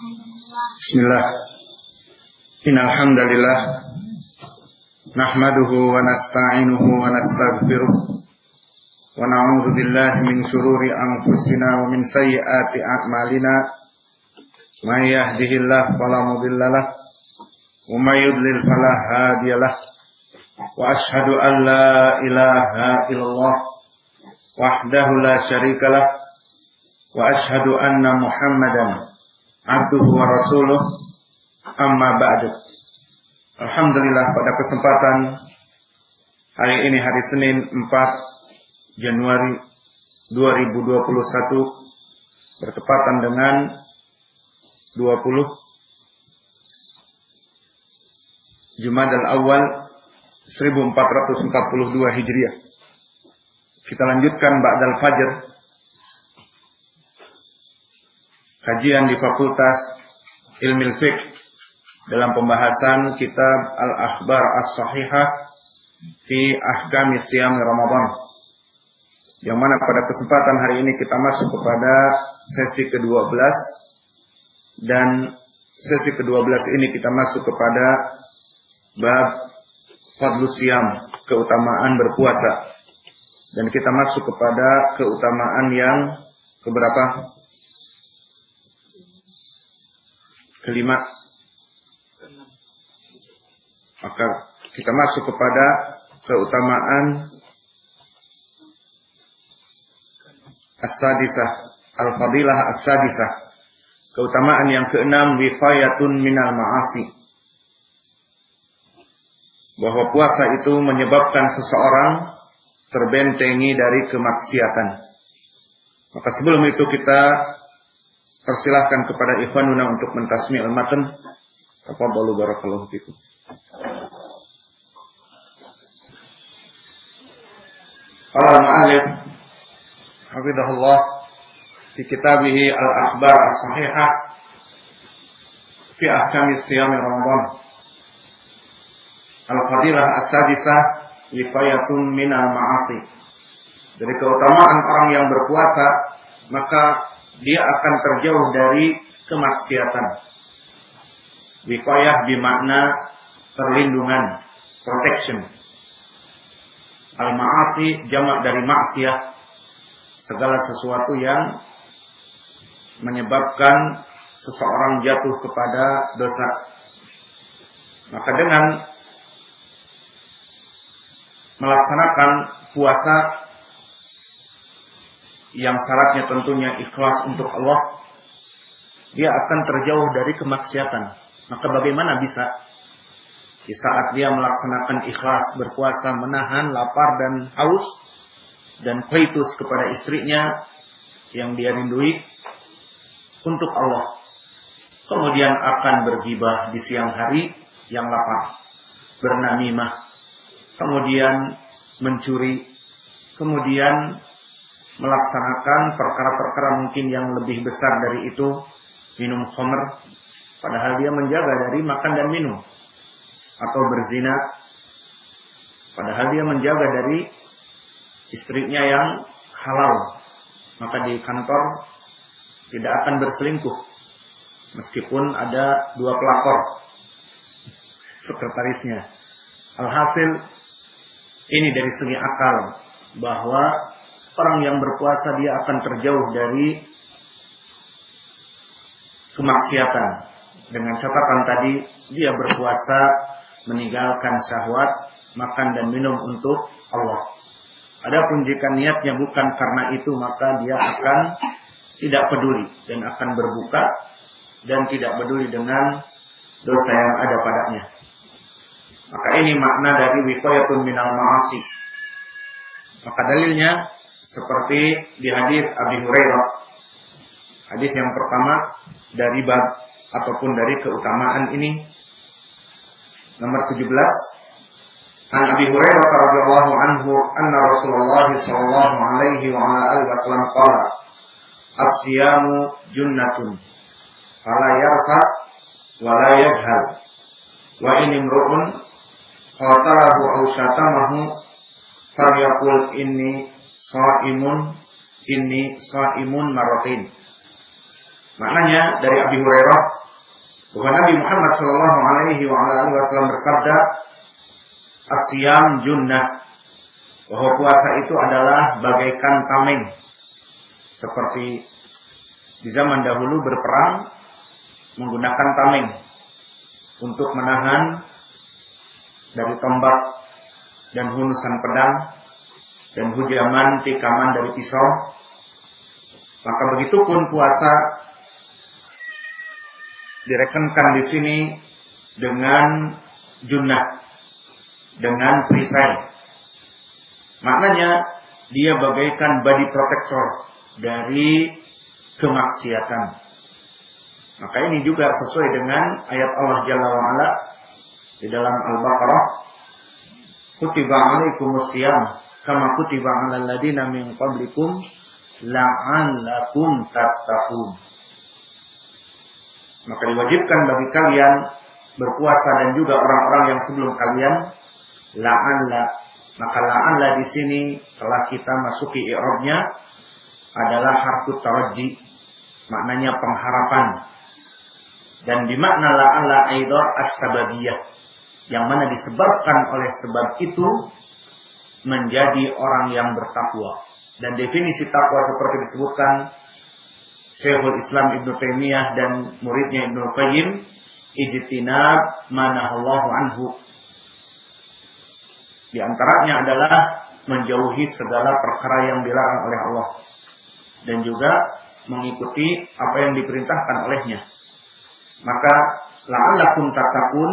Bismillah. Innal hamdalillah. Nahmaduhu wa nasta'inuhu wa nastaghfiruh. Wa na'udzu billahi min shururi anfusina wa min sayyiati a'malina. May yahdihillahu fala mudilla lahu wa may yudlil fala hadiyalah wa ashhadu an la ilaha illallah wahdahu la syarikalah wa ashhadu anna muhammadan abduhu wa rasuluh amma ba'du. Alhamdulillah pada kesempatan hari ini hari Senin 4 Januari 2021 bertepatan dengan 20 Jumadal Awal 1442 Hijriah. Kita lanjutkan Ba'dal Fajr kajian di Fakultas Ilmu Fiqh dalam pembahasan kitab Al-Akhbar As-Sahihah fi Ahkam Siyam Ramadan. Yang mana pada kesempatan hari ini kita masuk kepada sesi ke-12 dan sesi ke-12 ini kita masuk kepada bab Fadlu Siyam, keutamaan berpuasa. Dan kita masuk kepada keutamaan yang keberapa? Kelima. Maka kita masuk kepada keutamaan as-sadisah al-fadilah as-sadisah. Keutamaan yang keenam wifayatun minal ma'asi. Bahwa puasa itu menyebabkan seseorang terbentengi dari kemaksiatan. Maka sebelum itu kita Persilahkan kepada ikhwanuna untuk mentasmi al-matan. Tafadhalu barakallahu fikum. Qala al-mu'allif hafizahullah fi kitabih al-akhbar as-sahihah fi ahkam siyam Ramadan. Al-fadilah as-sadisah lifayatun minal ma'asi. Dari keutamaan orang yang berpuasa, maka dia akan terjauh dari kemaksiatan. Wikoyah bermakna perlindungan, protection. Al-ma'asi jamak dari maksiat, segala sesuatu yang menyebabkan seseorang jatuh kepada dosa. Maka dengan melaksanakan puasa yang syaratnya tentunya ikhlas untuk Allah, dia akan terjauh dari kemaksiatan. Maka bagaimana bisa di saat dia melaksanakan ikhlas berpuasa menahan lapar dan haus dan kaitus kepada istrinya yang dia rindui untuk Allah. Kemudian akan bergibah di siang hari yang lapar, bernamimah, kemudian mencuri, kemudian melaksanakan perkara-perkara mungkin yang lebih besar dari itu minum khamr. Padahal dia menjaga dari makan dan minum. Atau berzina. Padahal dia menjaga dari istrinya yang halal. Maka di kantor tidak akan berselingkuh. Meskipun ada dua pelakor sekretarisnya. Alhasil ini dari segi akal bahwa orang yang berpuasa dia akan terjauh dari kemaksiatan. Dengan catatan tadi dia berpuasa meninggalkan syahwat, makan dan minum untuk Allah. Adapun jika niatnya bukan karena itu maka dia akan tidak peduli dan akan berbuka dan tidak peduli dengan dosa yang ada padanya. Maka ini makna dari wiqayatun minal ma'asi. Maka dalilnya seperti di hadis Abi Hurairah. Hadis yang pertama dari bab ataupun dari keutamaan ini. Nomor 17 An Abi Hurairah radhiyallahu anhu anna Rasulullah sallallahu alaihi wa ala alihi wasallam qala As-siyamu junnatun fala yarfa wa la yajhal. Wa in imru'un qatalahu aw syatamahu falyaqul inni Sa'imun ini sa'imun marotin. Maknanya dari Abi Hurairah bahwa Nabi Muhammad Shallallahu Alaihi Wasallam bersabda, "Asyam junnah." Bahwa puasa itu adalah bagaikan tameng. Seperti di zaman dahulu berperang menggunakan tameng untuk menahan dari tombak dan hunusan pedang dan hujaman tikaman dari pisau. Maka begitu pun puasa direkenkan di sini dengan junnah, dengan perisai. Maknanya dia bagaikan body protector dari kemaksiatan. Maka ini juga sesuai dengan ayat Allah Jalla wa'ala di dalam Al-Baqarah. Kutiba alaikumus siyam kama kutiba alal ladina min qablikum la'allakum tattaqun. Maka diwajibkan bagi kalian berpuasa dan juga orang-orang yang sebelum kalian la'alla. Maka la'alla di sini telah kita masuki i'rabnya adalah harfu taraji. Maknanya pengharapan. Dan di makna la'alla as-sababiyah. Yang mana disebabkan oleh sebab itu menjadi orang yang bertakwa. Dan definisi takwa seperti disebutkan Syekhul Islam Ibnu Taimiyah dan muridnya Ibnu Qayyim, ijtinab manahallahu anhu. Di antaranya adalah menjauhi segala perkara yang dilarang oleh Allah dan juga mengikuti apa yang diperintahkan olehnya. Maka la'allakum tattaqun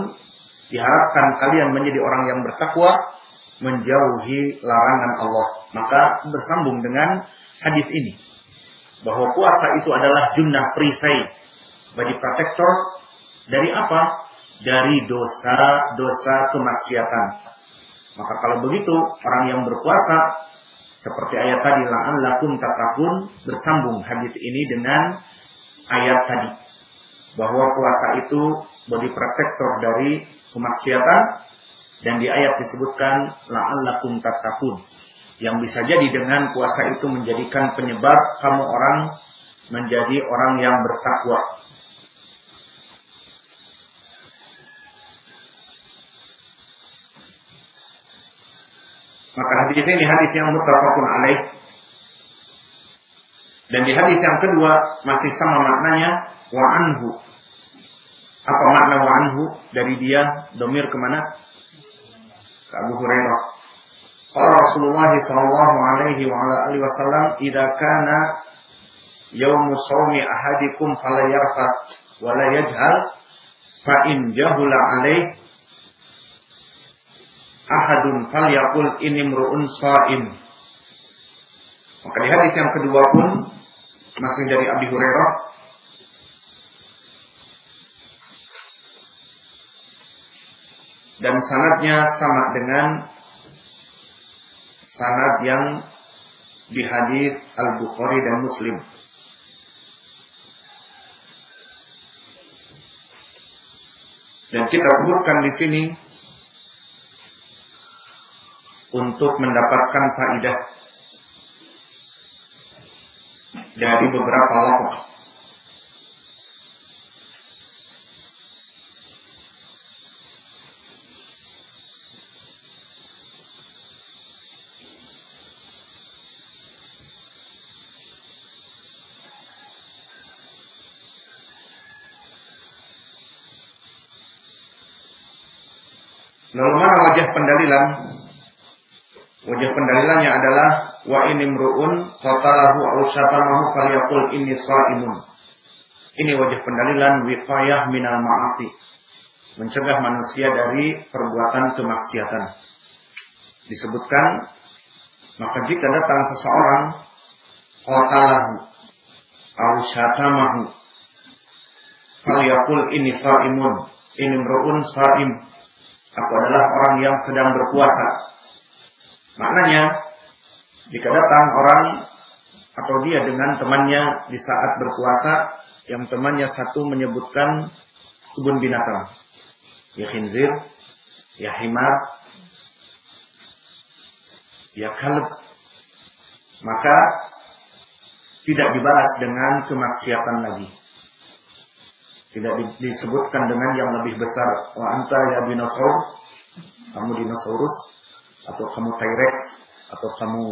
diharapkan kalian menjadi orang yang bertakwa menjauhi larangan Allah. Maka bersambung dengan hadis ini. Bahwa puasa itu adalah junnah perisai bagi protektor dari apa? Dari dosa-dosa kemaksiatan. Maka kalau begitu, orang yang berpuasa seperti ayat tadi la'allakum tatakun bersambung hadis ini dengan ayat tadi bahwa puasa itu body protector dari kemaksiatan dan di ayat disebutkan la'allakum tattaqun. Yang bisa jadi dengan puasa itu menjadikan penyebab kamu orang menjadi orang yang bertakwa. Maka hadis ini hadis yang muttafaqun alaih. Dan di hadis yang kedua masih sama maknanya wa anhu. Apa makna wa anhu dari dia domir ke mana? Abu Hurairah. Qala Rasulullah sallallahu alaihi wa ala alihi wasallam, "Idza kana yaumu shaumi ahadikum fala yarfa wa la yajhal fa in jahula alaih ahadun falyaqul inni mru'un sha'im." Maka di hadis yang kedua pun masih dari Abi Hurairah dan sanadnya sama dengan sanad yang di hadis Al-Bukhari dan Muslim. Dan kita sebutkan di sini untuk mendapatkan faidah dari beberapa lafaz Lalu mana wajah pendalilan? Wajah pendalilannya adalah wa ini mruun qatalahu aw syatamahu falyaqul inni shaimun. Ini wajah pendalilan wiqayah minal ma'asi. Mencegah manusia dari perbuatan kemaksiatan. Disebutkan maka jika datang seseorang qatalahu aw syatamahu falyaqul inni shaimun. Ini mruun shaim Aku adalah orang yang sedang berpuasa. Maknanya, jika datang orang atau dia dengan temannya di saat berpuasa, yang temannya satu menyebutkan kebun binatang. Ya khinzir, ya himar, ya kalb. Maka tidak dibalas dengan kemaksiatan lagi. Tidak disebutkan dengan yang lebih besar. Wa anta ya dinosaur. Kamu dinosaurus. Atau kamu T-Rex. Atau kamu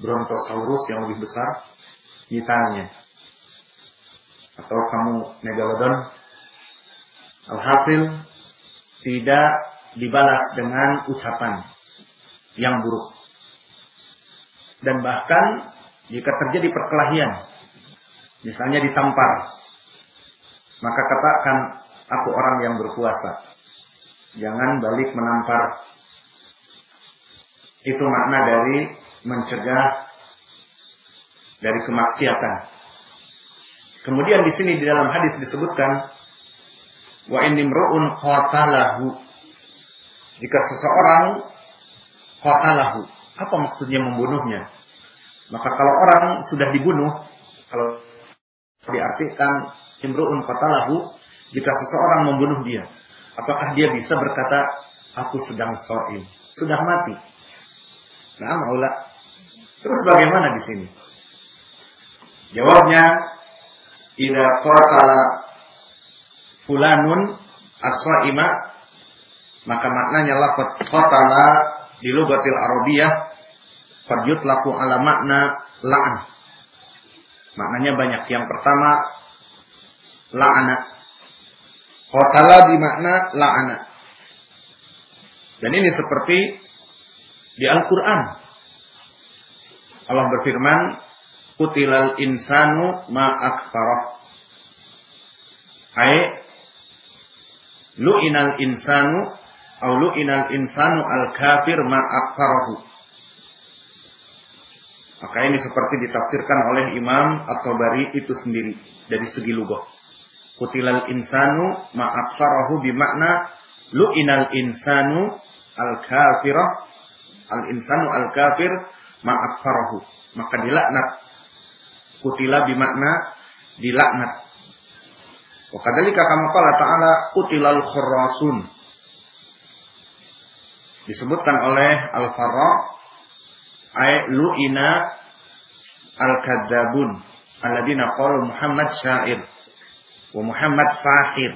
Brontosaurus yang lebih besar. Ditanya. Atau kamu Megalodon. Alhasil. Tidak dibalas dengan ucapan yang buruk. Dan bahkan jika terjadi perkelahian, misalnya ditampar, maka katakan aku orang yang berpuasa. Jangan balik menampar. Itu makna dari mencegah dari kemaksiatan. Kemudian di sini di dalam hadis disebutkan wa inimru'un qatalahu. Jika seseorang qatalahu, apa maksudnya membunuhnya? Maka kalau orang sudah dibunuh, kalau diartikan imru'un qatalahu, jika seseorang membunuh dia, apakah dia bisa berkata, aku sedang so'im, sudah mati. Nah, maulah. Terus bagaimana di sini? Jawabnya, ida qatala fulanun as-sa'ima maka maknanya lafaz qatala di lugatil arabiyah Fadjut laku ala makna la'an. Maknanya banyak. Yang pertama, la'ana. Qatala makna la'ana. Dan ini seperti di Al-Quran. Allah berfirman, Kutilal insanu ma'akfarah. Hai, lu'inal insanu, au lu'inal insanu al-kafir ma'akfarahu. Maka ini seperti ditafsirkan oleh Imam At-Tabari itu sendiri dari segi lugah. Kutilal insanu ma'akfarahu bimakna lu'inal insanu al-kafirah al-insanu al-kafir ma'akfarahu. Maka dilaknat. Kutila bimakna dilaknat. Wakadhalika kama qala ta'ala kutilal khurrasun. Disebutkan oleh Al-Farra ay lu'ina al-kadzabun alladzina qalu Muhammad syair wa Muhammad sahir.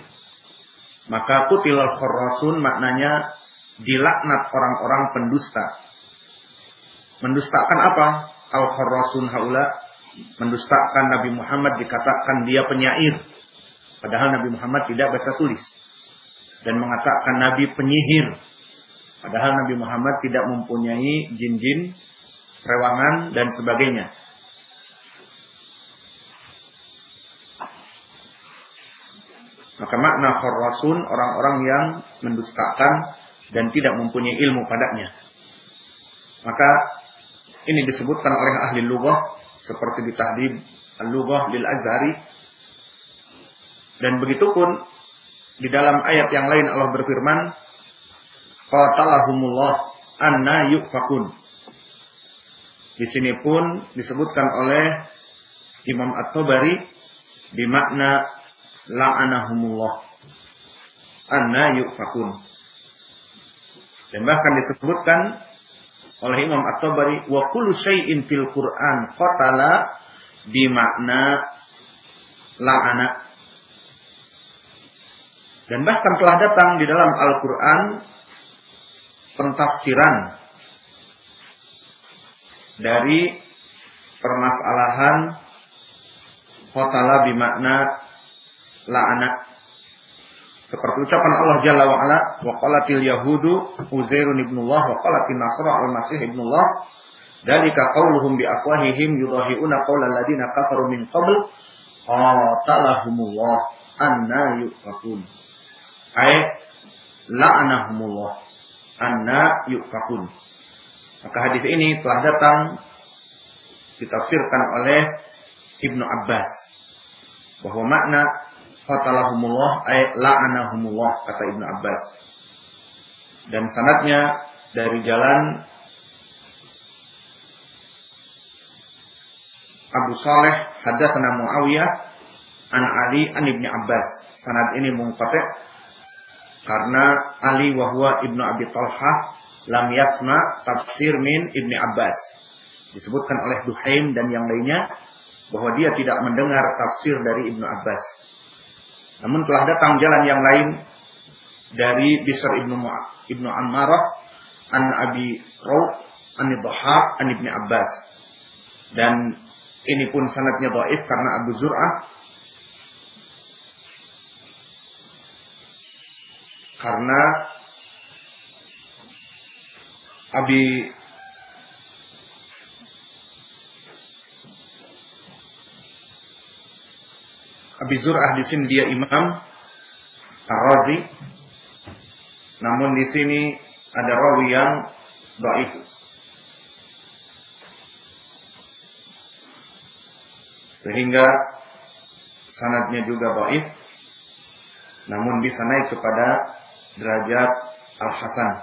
Maka kutilal khurrasun maknanya dilaknat orang-orang pendusta. Mendustakan apa? Al-khurrasun haula mendustakan Nabi Muhammad dikatakan dia penyair. Padahal Nabi Muhammad tidak baca tulis. Dan mengatakan Nabi penyihir. Padahal Nabi Muhammad tidak mempunyai jin-jin rewangan dan sebagainya. Maka makna khurrasun orang-orang yang mendustakan dan tidak mempunyai ilmu padanya. Maka ini disebutkan oleh ahli lughah seperti di tahdib al-lughah lil azhari dan begitu pun di dalam ayat yang lain Allah berfirman qatalahumullah anna yufakun di sini pun disebutkan oleh Imam At-Tabari makna la'anahumullah. Anna yufakun. Dan bahkan disebutkan oleh Imam At-Tabari wa kullu syai'in fil Qur'an qatala makna la'ana. Dan bahkan telah datang di dalam Al-Qur'an pentafsiran dari permasalahan khotala bimakna la'ana. Seperti ucapan Allah Jalla wa ala, wa qalatil yahudu Uzairun ibnullah wa qalatil nasra al-masih ibnullah. Dalika qauluhum bi afwahihim yudahi'una qawla alladziina kafaru min qabl qatalahumullah anna yufakun. Ay la'anahumullah anna yufakun. Maka hadis ini telah datang ditafsirkan oleh Ibnu Abbas bahwa makna fatalahumullah ay la'anahumullah kata Ibnu Abbas. Dan sanatnya dari jalan Abu Saleh hadatsana Muawiyah an Ali an Ibnu Abbas. Sanad ini munqati karena Ali wahwa Ibnu Abi Talhah lam yasma tafsir min Ibni Abbas. Disebutkan oleh Duhaim dan yang lainnya bahwa dia tidak mendengar tafsir dari Ibnu Abbas. Namun telah datang jalan yang lain dari Bisr ibnu ibnu Ammarah an Abi Rauf an Dhahab an Ibni Abbas. Dan ini pun sanadnya dhaif karena Abu Zur'ah karena Abi Abi Zur'ah di sini dia imam Ar-Razi. Namun di sini ada rawi yang dhaif. Sehingga sanadnya juga dhaif. Namun bisa naik kepada derajat Al-Hasan.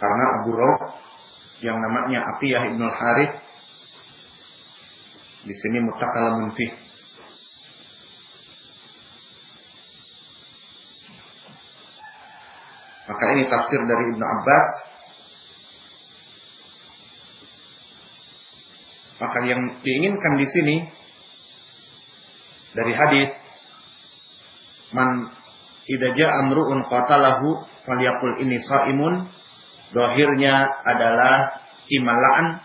Karena Abu Rauf yang namanya Atiyah Ibn Harith di sini mutakalamun fih. Maka ini tafsir dari Ibnu Abbas. Maka yang diinginkan di sini dari hadis man idza amru'un qatalahu falyaqul inni shaimun Dohirnya adalah imalaan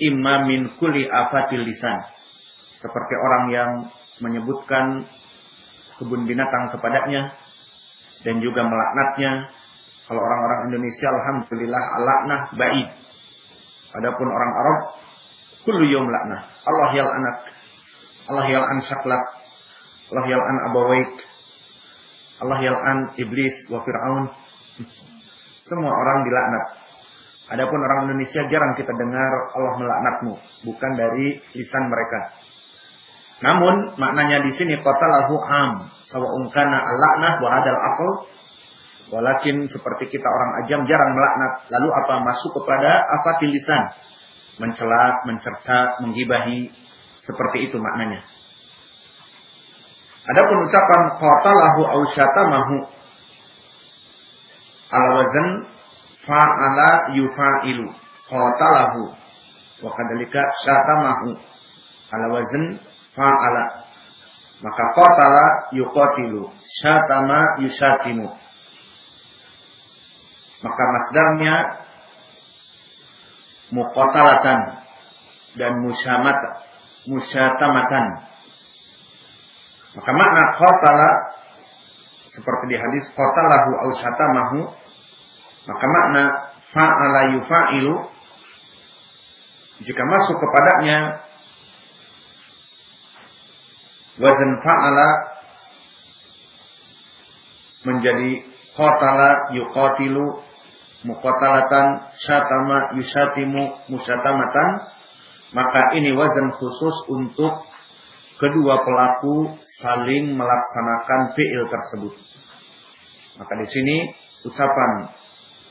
imma min kuli afatil lisan. Seperti orang yang menyebutkan kebun binatang kepadanya dan juga melaknatnya. Kalau orang-orang Indonesia alhamdulillah alaknah baik. Adapun orang Arab kullu yawm laknah. Allah yal anak. Allah yal an syaklak. Allah yal an abawaik. Allah yal an iblis wa fir'aun. Semua orang dilaknat. Adapun orang Indonesia jarang kita dengar Allah melaknatmu, bukan dari lisan mereka. Namun maknanya di sini qatalahu am, sawa kana al-laknah wa. Walakin seperti kita orang ajam jarang melaknat, lalu apa masuk kepada apa lisan? Mencela, mencerca, menggibahi, seperti itu maknanya. Adapun ucapan qatalahu au syatamahu ala wazan fa'ala yufa'ilu. Qatalahu wa kadzalika syatamahu ala wazan fa'ala. Maka qatala yuqatilu syatama yusatimu. Maka masdarnya muqatalatan dan musyamata musyatamatan maka makna qatala seperti di hadis qatalahu au syatamahu maka makna fa'ala yufa'ilu jika masuk kepadanya wazan fa'ala menjadi qatala yuqatilu muqatalatan syatama yusatimu musyatamatan maka ini wazan khusus untuk kedua pelaku saling melaksanakan fi'il tersebut. Maka di sini ucapan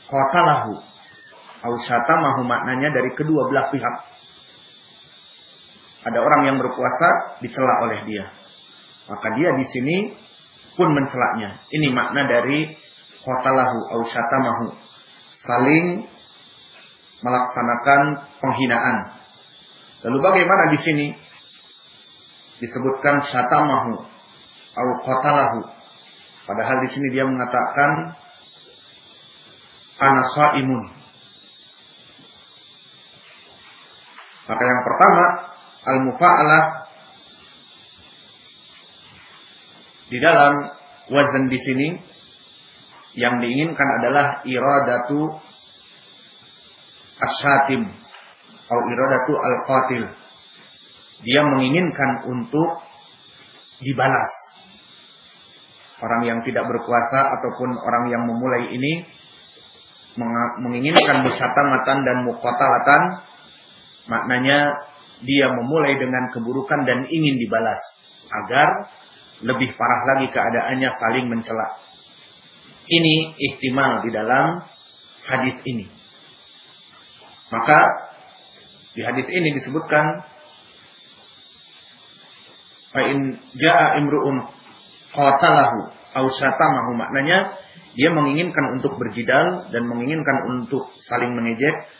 qatalahu au syatamahu maknanya dari kedua belah pihak. Ada orang yang berpuasa dicela oleh dia. Maka dia di sini pun mencelaknya. Ini makna dari qatalahu au syatamahu. Saling melaksanakan penghinaan. Lalu bagaimana di sini? disebutkan syatamahu au qatalahu. Padahal di sini dia mengatakan ana imun. Maka yang pertama al-mufa'alah di dalam wazan di sini yang diinginkan adalah iradatu asyatim atau iradatu al-qatil dia menginginkan untuk dibalas. Orang yang tidak berkuasa ataupun orang yang memulai ini menginginkan musyatamatan dan muqatalatan maknanya dia memulai dengan keburukan dan ingin dibalas agar lebih parah lagi keadaannya saling mencela. Ini ihtimal di dalam hadis ini. Maka di hadis ini disebutkan fa in jaa imru'un qatalahu aw syatamahu maknanya dia menginginkan untuk berjidal dan menginginkan untuk saling mengejek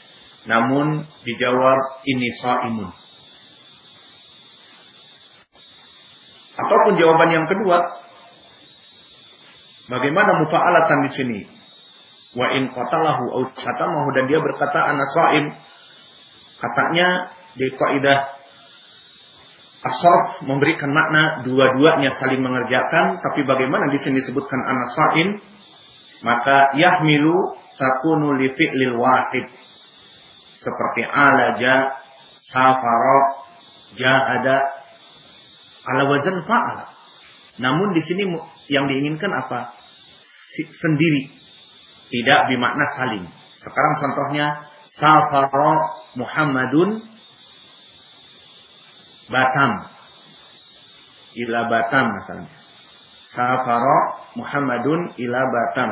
namun dijawab ini imun. Ataupun jawaban yang kedua, bagaimana mufa'alatan di sini? Wa in qatalahu aw satamahu dan dia berkata ana shaim. Katanya di kaidah asraf memberikan makna dua-duanya saling mengerjakan, tapi bagaimana di sini disebutkan ana shaim? Maka yahmilu takunu li fi'lil wahid. Seperti alaja, safara, jahada, ala wazan fa'ala. Namun di sini yang diinginkan apa? Sendiri. Tidak bermakna saling. Sekarang contohnya safara Muhammadun Batam. Ila Batam misalnya. Safara Muhammadun ila Batam.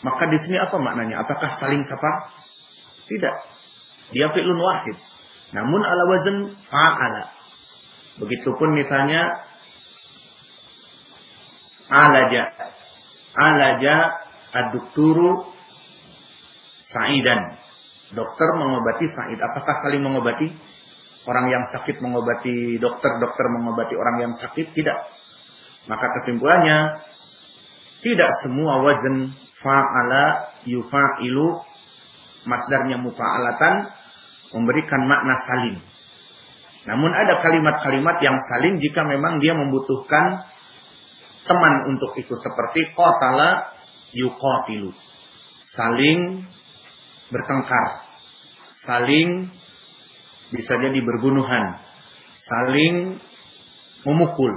Maka di sini apa maknanya? Apakah saling safar? Tidak. Dia fi'lun wahid. Namun ala wazan fa'ala. Begitupun misalnya alaja. Alaja adukturu sa'idan. Dokter mengobati Sa'id. Apakah saling mengobati? Orang yang sakit mengobati dokter, dokter mengobati orang yang sakit? Tidak. Maka kesimpulannya, tidak semua wazan fa'ala yufa'ilu masdarnya mufa'alatan memberikan makna saling. Namun ada kalimat-kalimat yang saling jika memang dia membutuhkan teman untuk itu seperti qatala yuqatilu. Saling bertengkar. Saling bisa jadi berbunuhan. Saling memukul.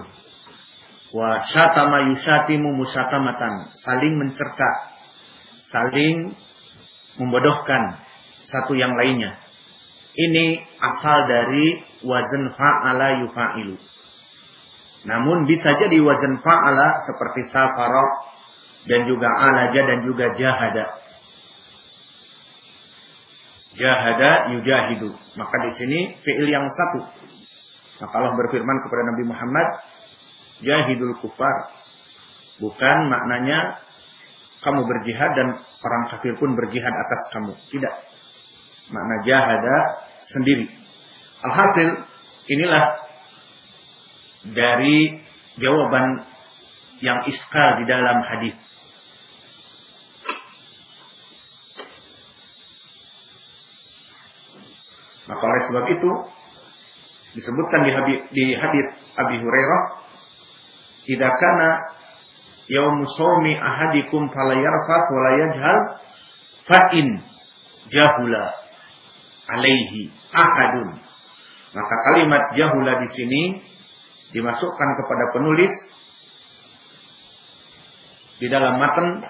Wa syatama yusatimu musatamatan. Saling mencerca. Saling membodohkan satu yang lainnya. Ini asal dari wazan fa'ala yufa'ilu. Namun bisa jadi wazan fa'ala seperti safara dan juga alaja dan juga jahada. Jahada yujahidu. Maka di sini fi'il yang satu. Maka Allah berfirman kepada Nabi Muhammad, jahidul kufar. Bukan maknanya kamu berjihad dan orang kafir pun berjihad atas kamu. Tidak makna jahada sendiri. Alhasil inilah dari jawaban yang iskal di dalam hadis. Maka oleh sebab itu disebutkan di hadis di hadis Abi Hurairah, "Idza kana yaum shaumi ahadikum fala yarfat wa la yajhal fa in jahula alaihi ahadun. Maka kalimat jahula di sini dimasukkan kepada penulis di dalam matan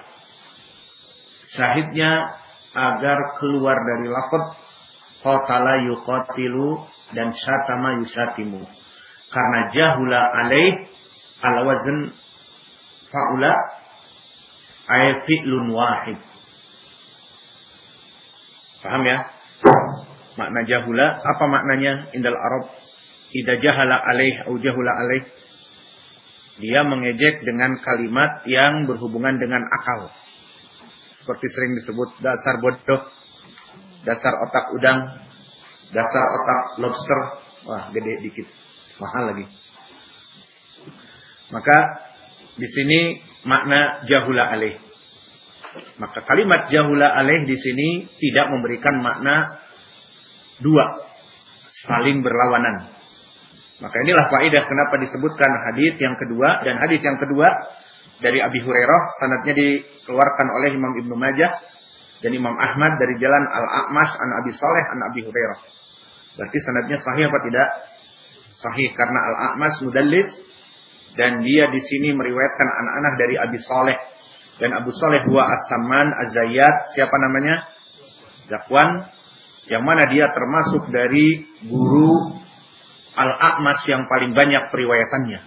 syahidnya agar keluar dari lafaz qatala yuqatilu dan syatama yusatimu. Karena jahula alaih ala wazn faula ay fi'lun wahid. Paham ya? Makna jahula, apa maknanya indal Arab? Ida jahala alaih au jahula alaih. Dia mengejek dengan kalimat yang berhubungan dengan akal. Seperti sering disebut dasar bodoh, dasar otak udang, dasar otak lobster. Wah, gede dikit. Mahal lagi. Maka di sini makna jahula alaih. Maka kalimat jahula alaih di sini tidak memberikan makna dua saling berlawanan. Maka inilah faedah kenapa disebutkan hadis yang kedua dan hadis yang kedua dari Abi Hurairah sanadnya dikeluarkan oleh Imam Ibnu Majah dan Imam Ahmad dari jalan Al-A'mas an Abi Saleh an Abi Hurairah. Berarti sanadnya sahih apa tidak? Sahih karena Al-A'mas mudallis dan dia di sini meriwayatkan anak-anak dari Abi Saleh dan Abu Saleh dua As-Samman Az-Zayyad siapa namanya? Zakwan yang mana dia termasuk dari guru Al-A'mas yang paling banyak periwayatannya.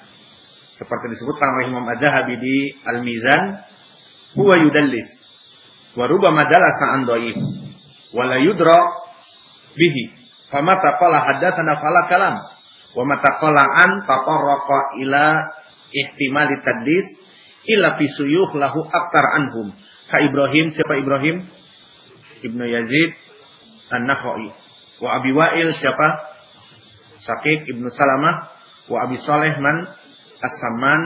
Seperti disebutkan oleh Imam Az-Zahabi di Al-Mizan, huwa yudallis wa rubama dalasa an dhaif wa la yudra bihi. Famata qala haddatsana fala kalam wa mata qala an tatarraqa ila ihtimali tadlis illa fi suyukh lahu aktar anhum. Ka Ibrahim siapa Ibrahim? Ibnu Yazid An-Nakhai. Wa Abi Wa'il siapa? Syakik Ibnu Salamah. Wa Abi Saleh man As-Samman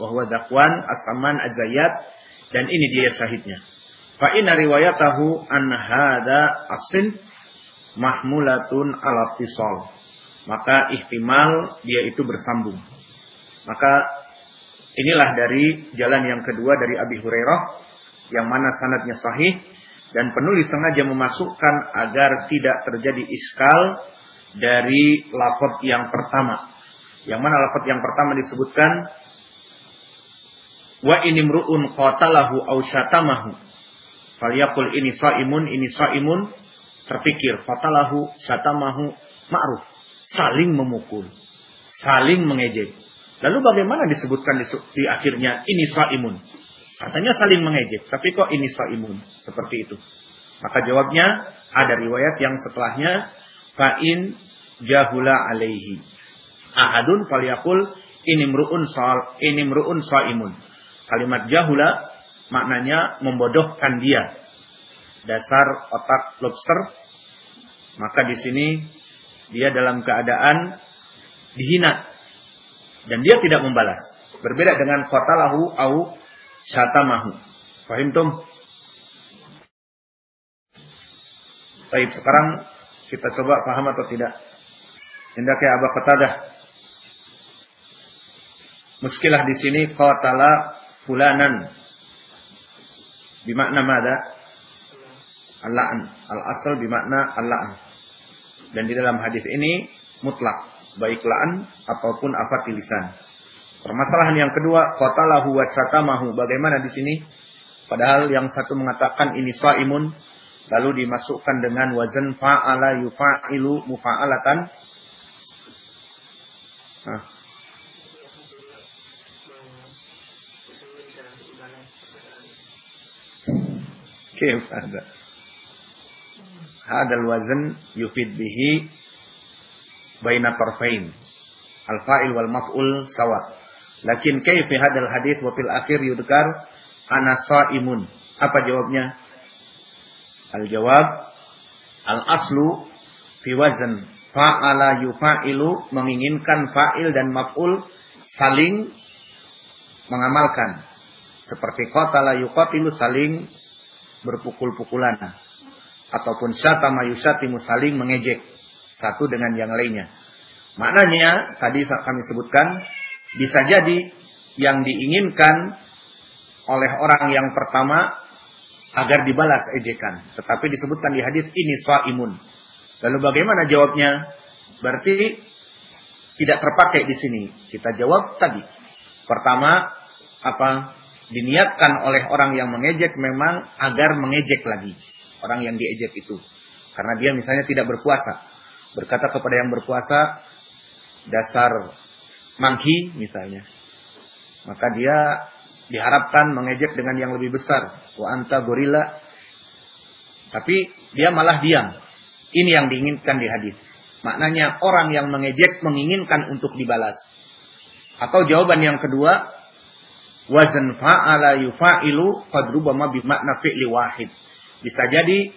wa huwa Dakwan As-Samman Az-Zayyad dan ini dia syahidnya. Fa inna riwayatahu an hada asin mahmulatun ala tisal. Maka ihtimal dia itu bersambung. Maka inilah dari jalan yang kedua dari Abi Hurairah yang mana sanadnya sahih dan penulis sengaja memasukkan agar tidak terjadi iskal dari lafaz yang pertama. Yang mana lafaz yang pertama disebutkan wa inimruun qatalahu aw syatamahu falyaqul ini saimun ini saimun terpikir qatalahu syatamahu ma'ruf saling memukul saling mengejek lalu bagaimana disebutkan di, di akhirnya ini saimun Katanya saling mengejek, tapi kok ini saimun? Seperti itu. Maka jawabnya ada riwayat yang setelahnya fa'in jahula alaihi. Ahadun falyakul ini mru'un soal ini mru'un saimun. Kalimat jahula maknanya membodohkan dia. Dasar otak lobster. Maka di sini dia dalam keadaan dihina dan dia tidak membalas. Berbeda dengan qatalahu au syatamahu. tum? Baik, sekarang kita coba paham atau tidak. Hendaknya Abu Qatadah. Muskilah di sini qatala fulanan. Bimakna mada? Al-la'an. Al-asal bimakna al-la'an. Dan di dalam hadis ini mutlak. Baik la'an ataupun apa lisan. Permasalahan yang kedua, qatalahu wa syatamahu. Bagaimana di sini? Padahal yang satu mengatakan ini saimun, lalu dimasukkan dengan wazan fa'ala yufa'ilu mufa'alatan. Nah. Ada. Hadal wazan yufid bihi baina tarfain. Al-fa'il wal maf'ul sawat. Lakin kayfi hadal hadis wafil akhir yudkar ana imun. Apa jawabnya? Al-jawab al-aslu fi wazan fa'ala yufa'ilu menginginkan fa'il dan maf'ul saling mengamalkan. Seperti qatala yuqatilu saling berpukul-pukulan ataupun syatama yusatimu saling mengejek satu dengan yang lainnya. Maknanya tadi kami sebutkan bisa jadi yang diinginkan oleh orang yang pertama agar dibalas ejekan. Tetapi disebutkan di hadis ini imun. Lalu bagaimana jawabnya? Berarti tidak terpakai di sini. Kita jawab tadi. Pertama, apa? Diniatkan oleh orang yang mengejek memang agar mengejek lagi. Orang yang diejek itu. Karena dia misalnya tidak berpuasa. Berkata kepada yang berpuasa, dasar mangki misalnya. Maka dia diharapkan mengejek dengan yang lebih besar. Wa anta gorila. Tapi dia malah diam. Ini yang diinginkan di hadis. Maknanya orang yang mengejek menginginkan untuk dibalas. Atau jawaban yang kedua, wazan fa'ala yufa'ilu qad rubama bimakna fi'li wahid. Bisa jadi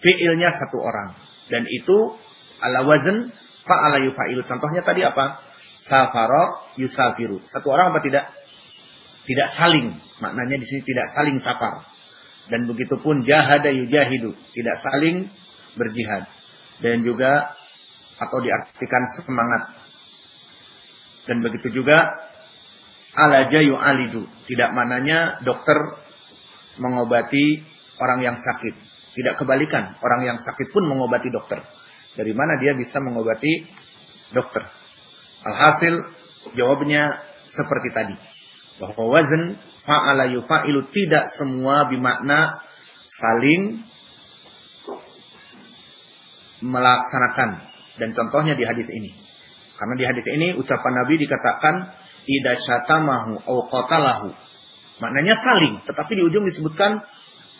fi'ilnya satu orang. Dan itu ala wazan fa'ala yufa'ilu. Contohnya tadi apa? safaro yusafiru. Satu orang apa tidak? Tidak saling. Maknanya di sini tidak saling safar. Dan begitu pun jahada yujahidu. Tidak saling berjihad. Dan juga atau diartikan semangat. Dan begitu juga ala jayu alidu. Tidak mananya dokter mengobati orang yang sakit. Tidak kebalikan. Orang yang sakit pun mengobati dokter. Dari mana dia bisa mengobati dokter? Alhasil jawabnya seperti tadi. Bahwa wazan fa'ala yufa'ilu tidak semua bimakna saling melaksanakan. Dan contohnya di hadis ini. Karena di hadis ini ucapan Nabi dikatakan ida syatamahu au qatalahu. Maknanya saling, tetapi di ujung disebutkan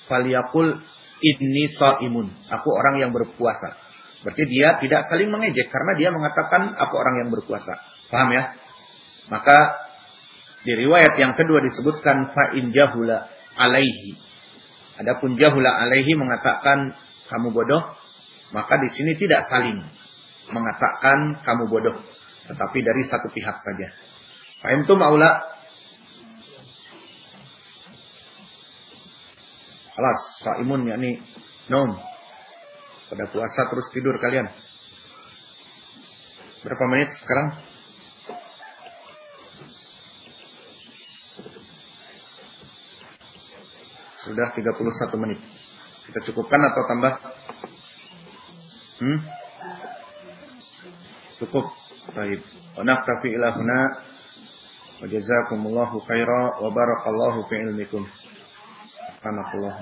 faliyakul inni imun. Aku orang yang berpuasa. Berarti dia tidak saling mengejek karena dia mengatakan apa orang yang berkuasa. Paham ya? Maka di riwayat yang kedua disebutkan fa'in jahula alaihi. Adapun jahula alaihi mengatakan kamu bodoh, maka di sini tidak saling mengatakan kamu bodoh, tetapi dari satu pihak saja. Fahim tuh maula? Alas, saimun yakni nom. Pada puasa terus tidur kalian. Berapa menit sekarang? Sudah 31 menit. Kita cukupkan atau tambah? Hmm? Cukup. Baik. Wa naktafi ila huna. Wa jazakumullahu khaira wa barakallahu fi ilmikum. Subhanallah.